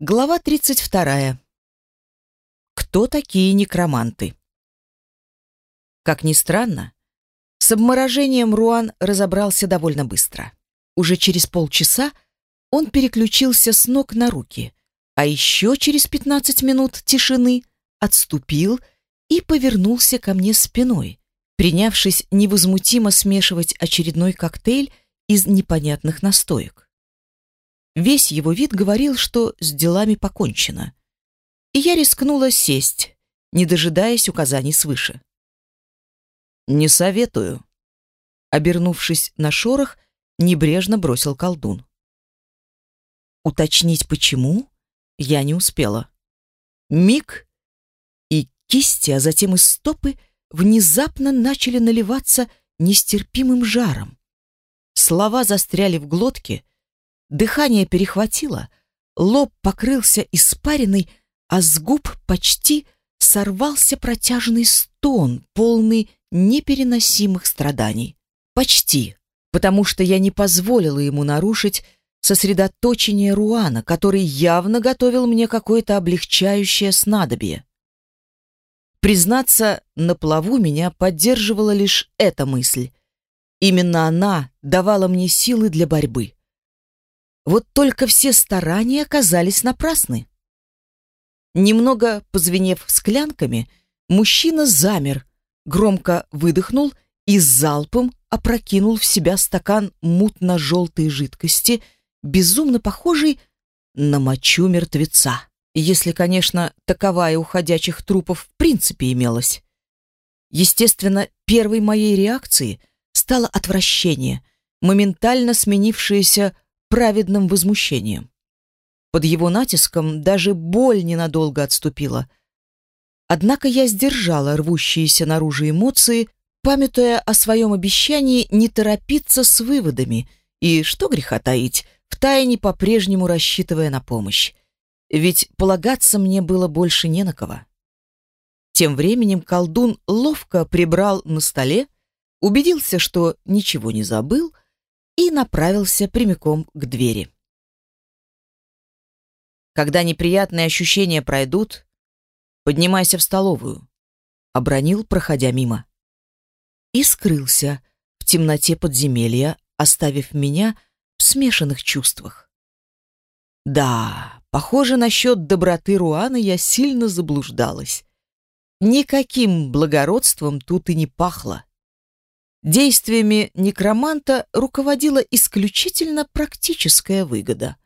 Глава 32. Кто такие некроманты? Как ни странно, с обморожением Руан разобрался довольно быстро. Уже через полчаса он переключился с ног на руки, а еще через 15 минут тишины отступил и повернулся ко мне спиной, принявшись невозмутимо смешивать очередной коктейль из непонятных настоек. Весь его вид говорил, что с делами покончено. И я рискнула сесть, не дожидаясь указаний свыше. «Не советую», — обернувшись на шорох, небрежно бросил колдун. Уточнить почему я не успела. Миг, и кисти, а затем и стопы внезапно начали наливаться нестерпимым жаром. Слова застряли в глотке, Дыхание перехватило, лоб покрылся испариной, а с губ почти сорвался протяжный стон, полный непереносимых страданий. Почти, потому что я не позволила ему нарушить сосредоточение Руана, который явно готовил мне какое-то облегчающее снадобье. Признаться, на плаву меня поддерживала лишь эта мысль. Именно она давала мне силы для борьбы. Вот только все старания оказались напрасны. Немного позвенев склянками, мужчина замер, громко выдохнул и залпом опрокинул в себя стакан мутно-желтой жидкости, безумно похожий на мочу мертвеца. Если, конечно, таковая у ходячих трупов в принципе имелась. Естественно, первой моей реакцией стало отвращение, моментально сменившееся праведным возмущением. Под его натиском даже боль ненадолго отступила. Однако я сдержала рвущиеся наружу эмоции, памятуя о своем обещании не торопиться с выводами и, что греха таить, втайне по-прежнему рассчитывая на помощь. Ведь полагаться мне было больше не на кого. Тем временем колдун ловко прибрал на столе, убедился, что ничего не забыл — и направился прямиком к двери. Когда неприятные ощущения пройдут, поднимайся в столовую, обронил, проходя мимо. И скрылся в темноте подземелья, оставив меня в смешанных чувствах. Да, похоже, насчет доброты Руаны я сильно заблуждалась. Никаким благородством тут и не пахло. Действиями некроманта руководила исключительно практическая выгода.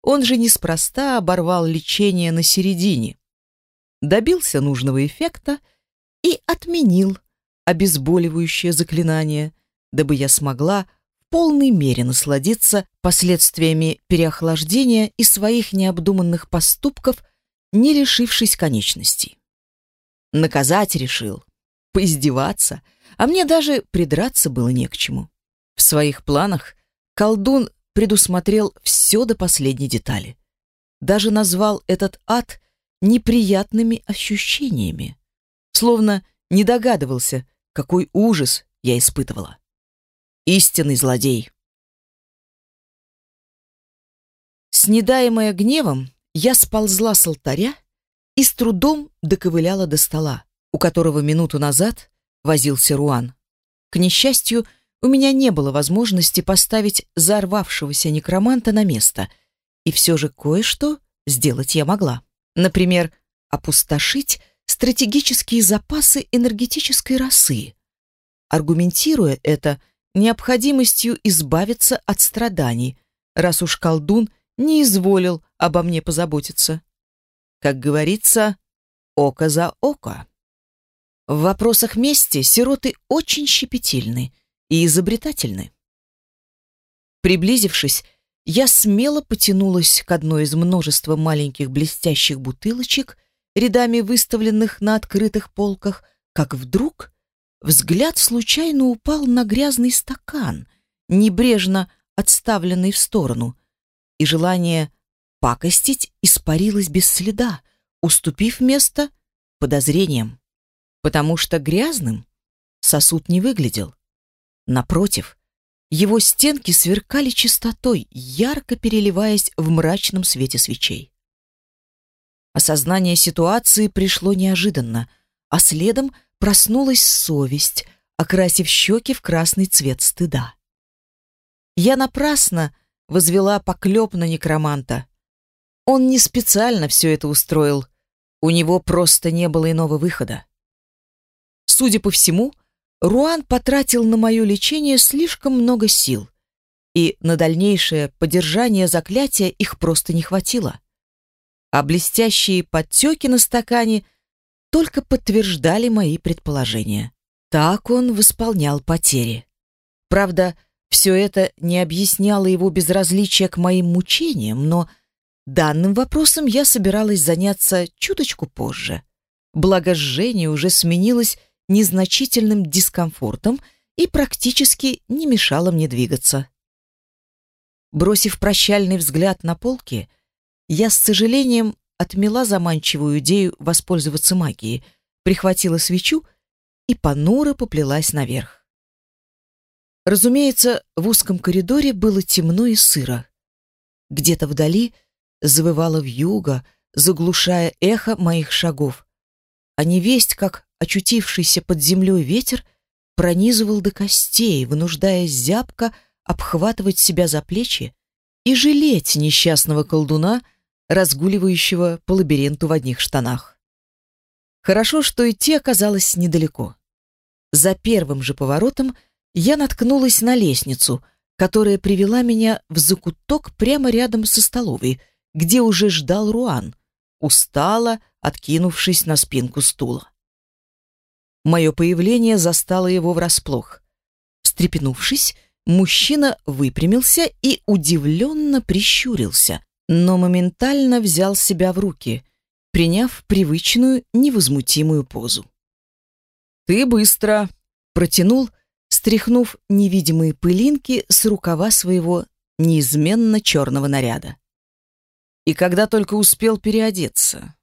Он же неспроста оборвал лечение на середине. Добился нужного эффекта и отменил обезболивающее заклинание, дабы я смогла в полной мере насладиться последствиями переохлаждения и своих необдуманных поступков, не лишившись конечностей. Наказать решил, поиздеваться — а мне даже придраться было не к чему. В своих планах колдун предусмотрел все до последней детали. Даже назвал этот ад неприятными ощущениями. Словно не догадывался, какой ужас я испытывала. Истинный злодей. Снедаемая гневом, я сползла с алтаря и с трудом доковыляла до стола, у которого минуту назад возился Руан. К несчастью, у меня не было возможности поставить зарвавшегося некроманта на место, и все же кое-что сделать я могла. Например, опустошить стратегические запасы энергетической росы, аргументируя это необходимостью избавиться от страданий, раз уж колдун не изволил обо мне позаботиться. Как говорится, око за око. В вопросах мести сироты очень щепетильны и изобретательны. Приблизившись, я смело потянулась к одной из множества маленьких блестящих бутылочек, рядами выставленных на открытых полках, как вдруг взгляд случайно упал на грязный стакан, небрежно отставленный в сторону, и желание пакостить испарилось без следа, уступив место подозрениям потому что грязным сосуд не выглядел. Напротив, его стенки сверкали чистотой, ярко переливаясь в мрачном свете свечей. Осознание ситуации пришло неожиданно, а следом проснулась совесть, окрасив щеки в красный цвет стыда. Я напрасно возвела поклеп на некроманта. Он не специально все это устроил, у него просто не было иного выхода. Судя по всему, Руан потратил на мое лечение слишком много сил, и на дальнейшее поддержание заклятия их просто не хватило. А блестящие подтеки на стакане только подтверждали мои предположения. Так он восполнял потери. Правда, все это не объясняло его безразличие к моим мучениям, но данным вопросом я собиралась заняться чуточку позже. Благо жжение уже сменилось незначительным дискомфортом и практически не мешало мне двигаться. Бросив прощальный взгляд на полки, я с сожалением отмела заманчивую идею воспользоваться магией, прихватила свечу и понуро поплелась наверх. Разумеется, в узком коридоре было темно и сыро. Где-то вдали завывало вьюга, заглушая эхо моих шагов. А невесть, как очутившийся под землей ветер, пронизывал до костей, вынуждая зябко обхватывать себя за плечи и жалеть несчастного колдуна, разгуливающего по лабиринту в одних штанах. Хорошо, что идти оказалось недалеко. За первым же поворотом я наткнулась на лестницу, которая привела меня в закуток прямо рядом со столовой, где уже ждал Руан, устало откинувшись на спинку стула. Мое появление застало его врасплох. Встрепенувшись, мужчина выпрямился и удивленно прищурился, но моментально взял себя в руки, приняв привычную невозмутимую позу. «Ты быстро!» — протянул, стряхнув невидимые пылинки с рукава своего неизменно черного наряда. И когда только успел переодеться.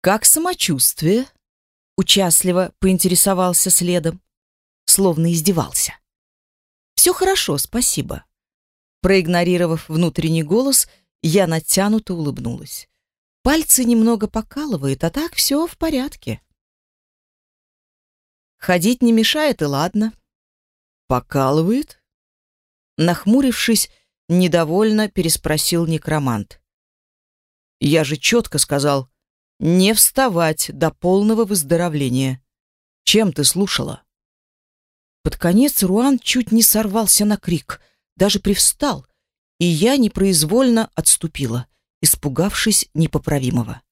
«Как самочувствие?» — участливо поинтересовался следом, словно издевался. «Все хорошо, спасибо». Проигнорировав внутренний голос, я натянуто улыбнулась. Пальцы немного покалывает, а так все в порядке. Ходить не мешает, и ладно. Покалывает? Нахмурившись, недовольно переспросил некромант. Я же четко сказал, не вставать до полного выздоровления. Чем ты слушала? Под конец Руан чуть не сорвался на крик, даже привстал, и я непроизвольно отступила, испугавшись непоправимого.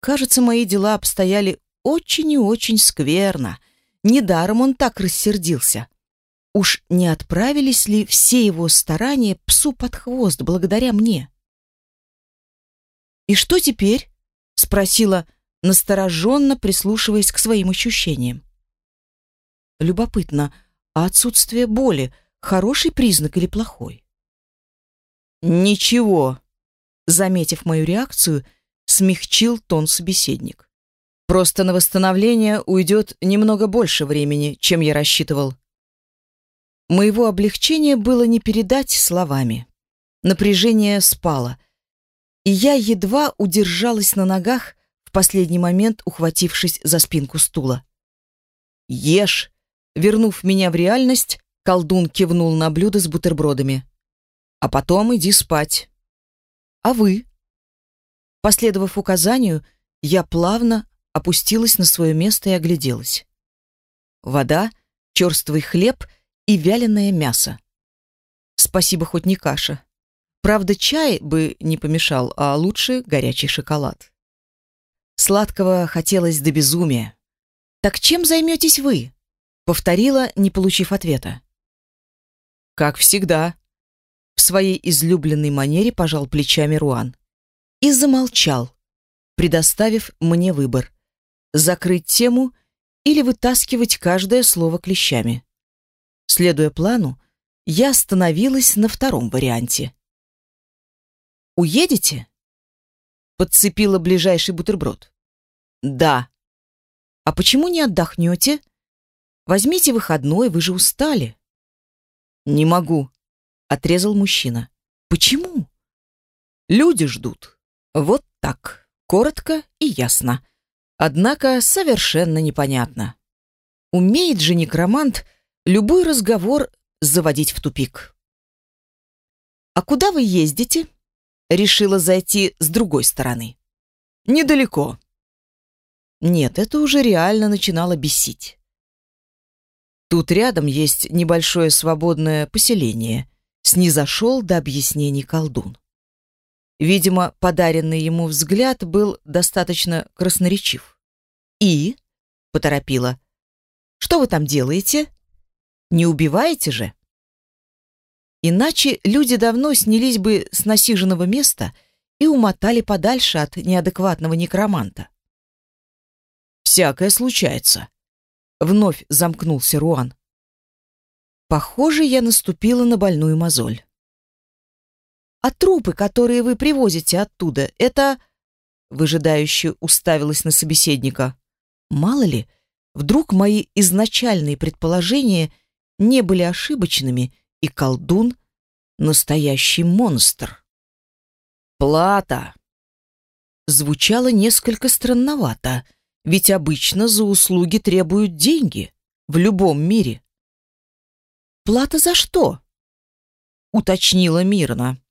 Кажется, мои дела обстояли очень и очень скверно. Недаром он так рассердился. Уж не отправились ли все его старания псу под хвост благодаря мне? «И что теперь?» — спросила, настороженно прислушиваясь к своим ощущениям. Любопытно, а отсутствие боли — хороший признак или плохой? «Ничего», — заметив мою реакцию, смягчил тон собеседник. Просто на восстановление уйдет немного больше времени, чем я рассчитывал. Моего облегчения было не передать словами. Напряжение спало, и я едва удержалась на ногах, в последний момент ухватившись за спинку стула. «Ешь!» Вернув меня в реальность, колдун кивнул на блюдо с бутербродами. «А потом иди спать». «А вы?» Последовав указанию, я плавно опустилась на свое место и огляделась. Вода, черствый хлеб и вяленое мясо. Спасибо, хоть не каша. Правда, чай бы не помешал, а лучше горячий шоколад. Сладкого хотелось до безумия. «Так чем займетесь вы?» — повторила, не получив ответа. «Как всегда», — в своей излюбленной манере пожал плечами Руан. И замолчал, предоставив мне выбор закрыть тему или вытаскивать каждое слово клещами. Следуя плану, я остановилась на втором варианте. «Уедете?» Подцепила ближайший бутерброд. «Да». «А почему не отдохнете? Возьмите выходной, вы же устали». «Не могу», — отрезал мужчина. «Почему?» «Люди ждут», — Вот так, коротко и ясно. Однако совершенно непонятно. Умеет же некромант любой разговор заводить в тупик. «А куда вы ездите?» Решила зайти с другой стороны. «Недалеко». Нет, это уже реально начинало бесить. Тут рядом есть небольшое свободное поселение. Снизошел до объяснений колдун. Видимо, подаренный ему взгляд был достаточно красноречив. «И?» — поторопила. «Что вы там делаете? Не убиваете же?» Иначе люди давно снялись бы с насиженного места и умотали подальше от неадекватного некроманта. «Всякое случается», — вновь замкнулся Руан. Похоже, я наступила на больную мозоль. А трупы, которые вы привозите оттуда, это...» Выжидающе уставилась на собеседника. «Мало ли, вдруг мои изначальные предположения не были ошибочными, и колдун — настоящий монстр». «Плата!» Звучало несколько странновато, ведь обычно за услуги требуют деньги в любом мире. «Плата за что?» — уточнила мирно.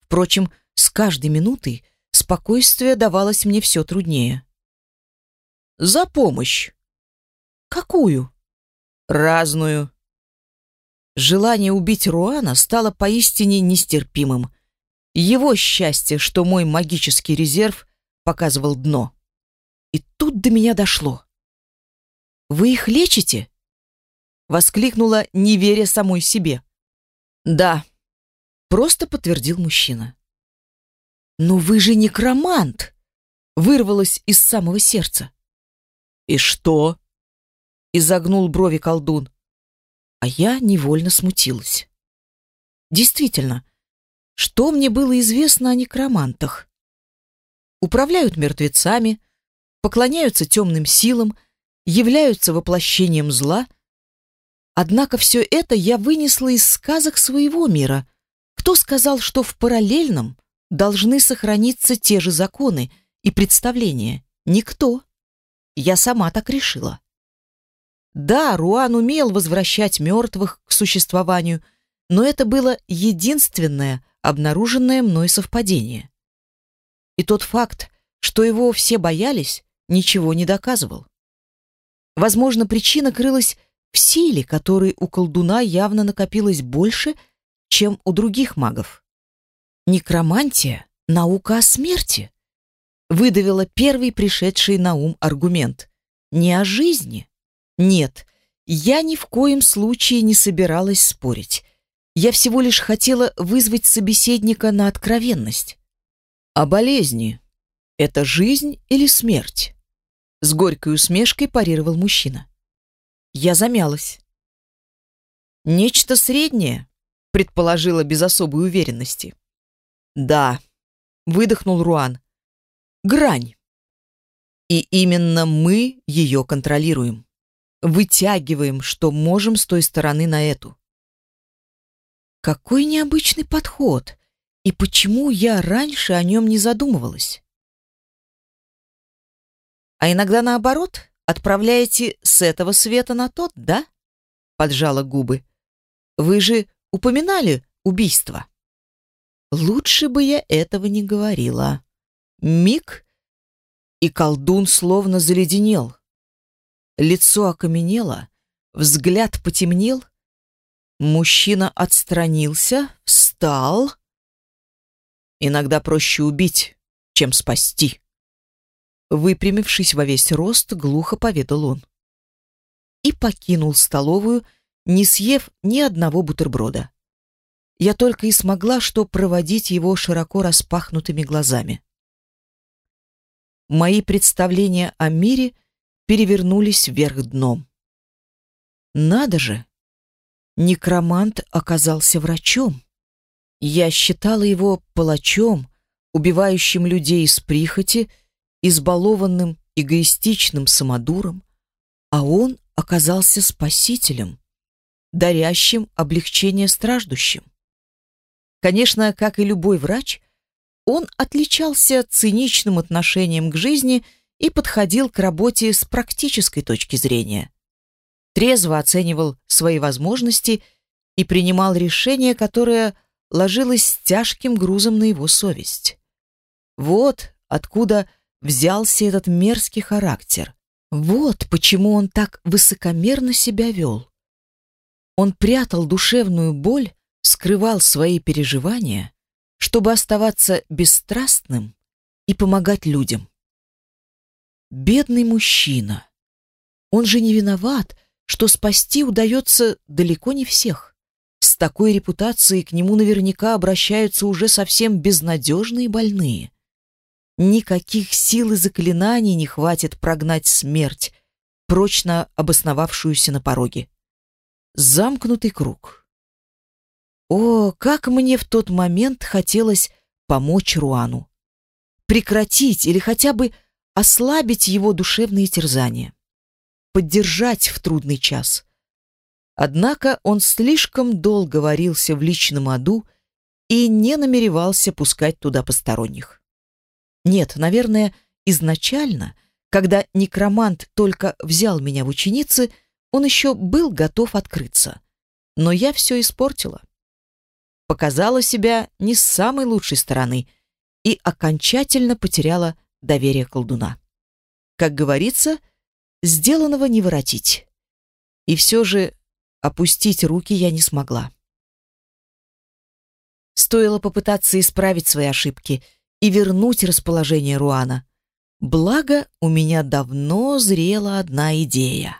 Впрочем, с каждой минутой спокойствие давалось мне все труднее. «За помощь!» «Какую?» «Разную». Желание убить Руана стало поистине нестерпимым. Его счастье, что мой магический резерв показывал дно. И тут до меня дошло. «Вы их лечите?» Воскликнула, не веря самой себе. «Да», Просто подтвердил мужчина. «Но вы же некромант!» Вырвалось из самого сердца. «И что?» Изогнул брови колдун. А я невольно смутилась. Действительно, что мне было известно о некромантах? Управляют мертвецами, поклоняются темным силам, являются воплощением зла. Однако все это я вынесла из сказок своего мира — кто сказал, что в параллельном должны сохраниться те же законы и представления? Никто. Я сама так решила. Да, Руан умел возвращать мертвых к существованию, но это было единственное обнаруженное мной совпадение. И тот факт, что его все боялись, ничего не доказывал. Возможно, причина крылась в силе, которой у колдуна явно накопилось больше, чем у других магов. Некромантия — наука о смерти, выдавила первый пришедший на ум аргумент. Не о жизни. Нет, я ни в коем случае не собиралась спорить. Я всего лишь хотела вызвать собеседника на откровенность. О болезни. Это жизнь или смерть? С горькой усмешкой парировал мужчина. Я замялась. Нечто среднее, предположила без особой уверенности. Да, выдохнул Руан. Грань. И именно мы ее контролируем. Вытягиваем, что можем с той стороны на эту. Какой необычный подход. И почему я раньше о нем не задумывалась? А иногда наоборот, отправляете с этого света на тот, да? Поджала губы. Вы же упоминали убийство? Лучше бы я этого не говорила. Миг, и колдун словно заледенел. Лицо окаменело, взгляд потемнел. Мужчина отстранился, встал. Иногда проще убить, чем спасти. Выпрямившись во весь рост, глухо поведал он. И покинул столовую, не съев ни одного бутерброда. Я только и смогла что проводить его широко распахнутыми глазами. Мои представления о мире перевернулись вверх дном. Надо же! Некромант оказался врачом. Я считала его палачом, убивающим людей из прихоти, избалованным эгоистичным самодуром, а он оказался спасителем, дарящим облегчение страждущим. Конечно, как и любой врач, Он отличался циничным отношением к жизни и подходил к работе с практической точки зрения. Трезво оценивал свои возможности и принимал решение, которое ложилось тяжким грузом на его совесть. Вот откуда взялся этот мерзкий характер. Вот почему он так высокомерно себя вел. Он прятал душевную боль, скрывал свои переживания, чтобы оставаться бесстрастным и помогать людям. Бедный мужчина. Он же не виноват, что спасти удается далеко не всех. С такой репутацией к нему наверняка обращаются уже совсем безнадежные больные. Никаких сил и заклинаний не хватит прогнать смерть, прочно обосновавшуюся на пороге. Замкнутый круг. О, как мне в тот момент хотелось помочь Руану. Прекратить или хотя бы ослабить его душевные терзания. Поддержать в трудный час. Однако он слишком долго варился в личном аду и не намеревался пускать туда посторонних. Нет, наверное, изначально, когда некромант только взял меня в ученицы, он еще был готов открыться. Но я все испортила. Показала себя не с самой лучшей стороны и окончательно потеряла доверие колдуна. Как говорится, сделанного не воротить. И все же опустить руки я не смогла. Стоило попытаться исправить свои ошибки и вернуть расположение Руана. Благо, у меня давно зрела одна идея.